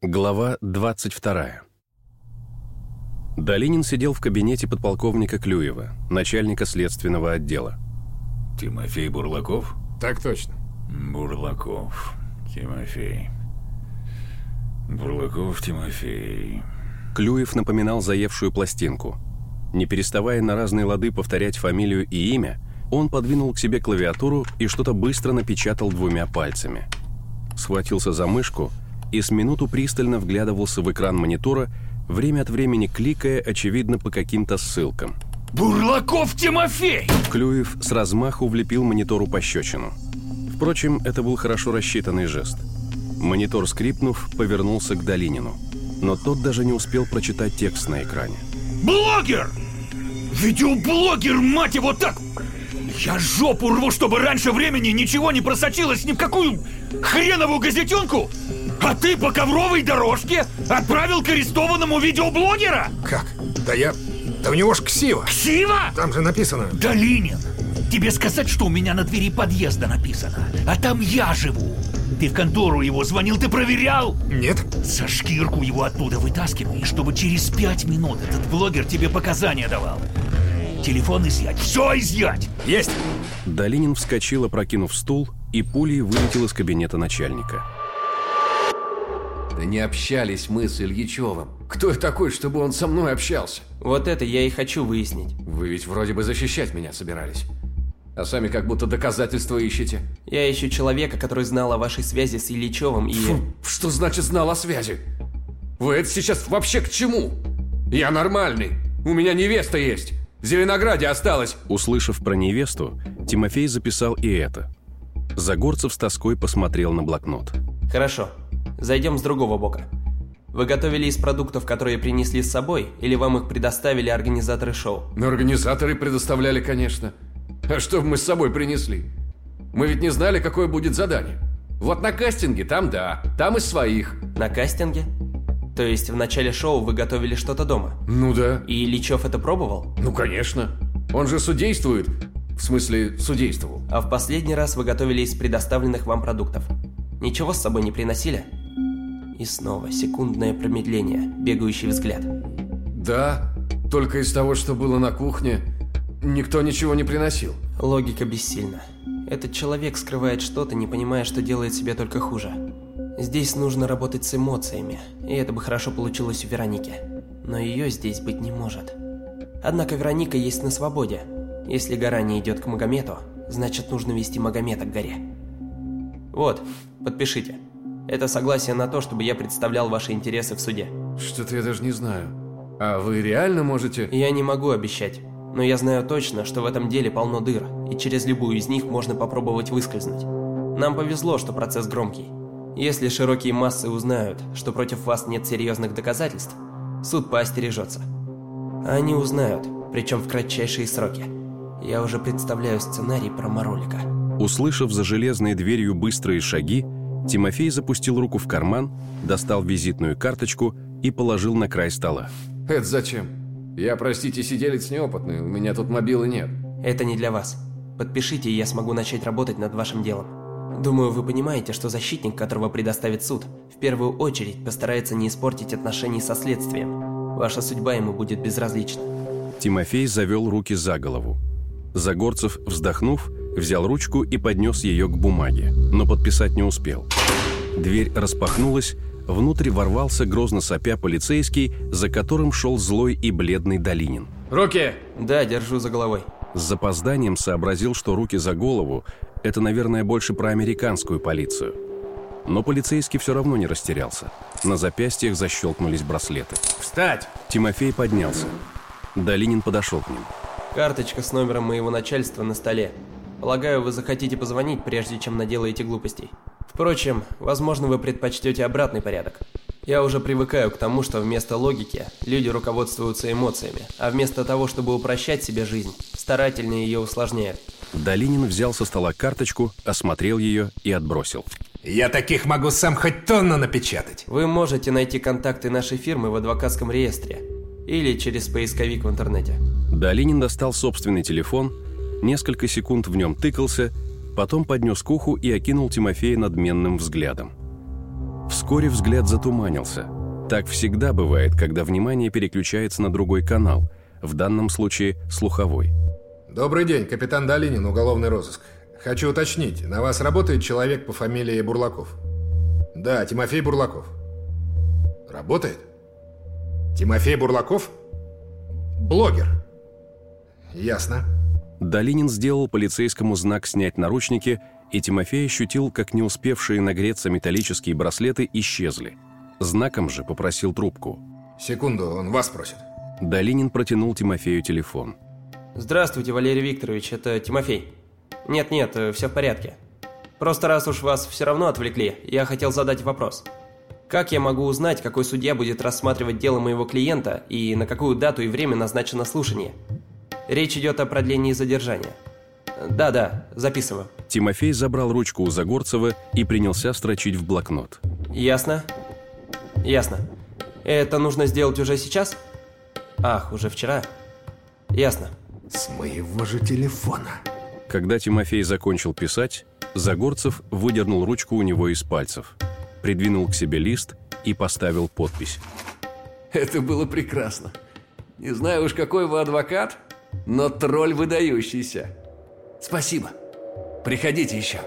Глава 22. Долинин сидел в кабинете подполковника Клюева, начальника следственного отдела. Тимофей Бурлаков? Так точно. Бурлаков. Тимофей. Бурлаков Тимофей. Клюев напоминал заевшую пластинку. Не переставая на разные лады повторять фамилию и имя, он подвинул к себе клавиатуру и что-то быстро напечатал двумя пальцами. Схватился за мышку – и с минуту пристально вглядывался в экран монитора, время от времени кликая, очевидно, по каким-то ссылкам. «Бурлаков Тимофей!» Клюев с размаху влепил монитору пощечину. Впрочем, это был хорошо рассчитанный жест. Монитор, скрипнув, повернулся к Долинину. Но тот даже не успел прочитать текст на экране. «Блогер! Видеоблогер, мать его, так! Я жопу рву, чтобы раньше времени ничего не просочилось ни в какую хреновую газетенку! А ты по ковровой дорожке отправил к арестованному видеоблогера? Как? Да я... Да у него ж ксива. Ксива? Там же написано... Долинин, тебе сказать, что у меня на двери подъезда написано. А там я живу. Ты в контору его звонил, ты проверял? Нет. За шкирку его оттуда вытаскивай, чтобы через пять минут этот блогер тебе показания давал. Телефон изъять, все изъять! Есть! Долинин вскочил, опрокинув стул, и пулей вылетел из кабинета начальника. Да не общались мы с Ильичевым. Кто я такой, чтобы он со мной общался? Вот это я и хочу выяснить. Вы ведь вроде бы защищать меня собирались. А сами как будто доказательства ищете. Я ищу человека, который знал о вашей связи с Ильичевым и... Фу, что значит знал о связи? Вы это сейчас вообще к чему? Я нормальный. У меня невеста есть. В Зеленограде осталось. Услышав про невесту, Тимофей записал и это. Загорцев с тоской посмотрел на блокнот. Хорошо. Зайдем с другого бока. Вы готовили из продуктов, которые принесли с собой, или вам их предоставили организаторы шоу? Ну, организаторы предоставляли, конечно. А что мы с собой принесли? Мы ведь не знали, какое будет задание. Вот на кастинге там да, там из своих. На кастинге? То есть в начале шоу вы готовили что-то дома? Ну да. И Ильичев это пробовал? Ну конечно. Он же судействует. В смысле, судействовал. А в последний раз вы готовили из предоставленных вам продуктов. Ничего с собой не приносили? И снова секундное промедление, бегающий взгляд. Да, только из того, что было на кухне, никто ничего не приносил. Логика бессильна. Этот человек скрывает что-то, не понимая, что делает себе только хуже. Здесь нужно работать с эмоциями, и это бы хорошо получилось у Вероники. Но ее здесь быть не может. Однако Вероника есть на свободе. Если гора не идет к Магомету, значит нужно вести Магомета к горе. Вот, подпишите. Это согласие на то, чтобы я представлял ваши интересы в суде. Что-то я даже не знаю. А вы реально можете... Я не могу обещать. Но я знаю точно, что в этом деле полно дыр, и через любую из них можно попробовать выскользнуть. Нам повезло, что процесс громкий. Если широкие массы узнают, что против вас нет серьезных доказательств, суд поостережется. Они узнают, причем в кратчайшие сроки. Я уже представляю сценарий про Маролика. Услышав за железной дверью быстрые шаги, Тимофей запустил руку в карман, достал визитную карточку и положил на край стола. Это зачем? Я, простите, сиделец неопытный, у меня тут мобилы нет. Это не для вас. Подпишите, и я смогу начать работать над вашим делом. Думаю, вы понимаете, что защитник, которого предоставит суд, в первую очередь постарается не испортить отношений со следствием. Ваша судьба ему будет безразлична. Тимофей завел руки за голову. Загорцев, вздохнув, взял ручку и поднес ее к бумаге, но подписать не успел. Дверь распахнулась, внутрь ворвался грозно сопя полицейский, за которым шел злой и бледный Долинин. Руки! Да, держу за головой. С запозданием сообразил, что руки за голову – это, наверное, больше про американскую полицию. Но полицейский все равно не растерялся. На запястьях защелкнулись браслеты. Встать! Тимофей поднялся. Долинин подошел к ним. Карточка с номером моего начальства на столе. Полагаю, вы захотите позвонить, прежде чем наделаете глупостей. Впрочем, возможно, вы предпочтете обратный порядок. Я уже привыкаю к тому, что вместо логики люди руководствуются эмоциями, а вместо того, чтобы упрощать себе жизнь, старательно ее усложняют. Долинин взял со стола карточку, осмотрел ее и отбросил. Я таких могу сам хоть тонну напечатать. Вы можете найти контакты нашей фирмы в адвокатском реестре или через поисковик в интернете. Долинин достал собственный телефон, несколько секунд в нем тыкался, потом поднес к уху и окинул Тимофея надменным взглядом. Вскоре взгляд затуманился. Так всегда бывает, когда внимание переключается на другой канал, в данном случае слуховой. Добрый день, капитан Долинин, уголовный розыск. Хочу уточнить, на вас работает человек по фамилии Бурлаков? Да, Тимофей Бурлаков. Работает? Тимофей Бурлаков? Блогер. Ясно. Долинин сделал полицейскому знак снять наручники, и Тимофей ощутил, как не успевшие нагреться металлические браслеты исчезли. Знаком же попросил трубку. Секунду, он вас просит. Долинин протянул Тимофею телефон. Здравствуйте, Валерий Викторович, это Тимофей. Нет-нет, э, все в порядке. Просто раз уж вас все равно отвлекли, я хотел задать вопрос. Как я могу узнать, какой судья будет рассматривать дело моего клиента и на какую дату и время назначено слушание? Речь идет о продлении задержания. Да-да, записываю. Тимофей забрал ручку у Загорцева и принялся строчить в блокнот. Ясно? Ясно. Это нужно сделать уже сейчас? Ах, уже вчера? Ясно. С моего же телефона. Когда Тимофей закончил писать, Загорцев выдернул ручку у него из пальцев, придвинул к себе лист и поставил подпись. Это было прекрасно. Не знаю уж, какой вы адвокат, но тролль выдающийся. Спасибо. Приходите еще.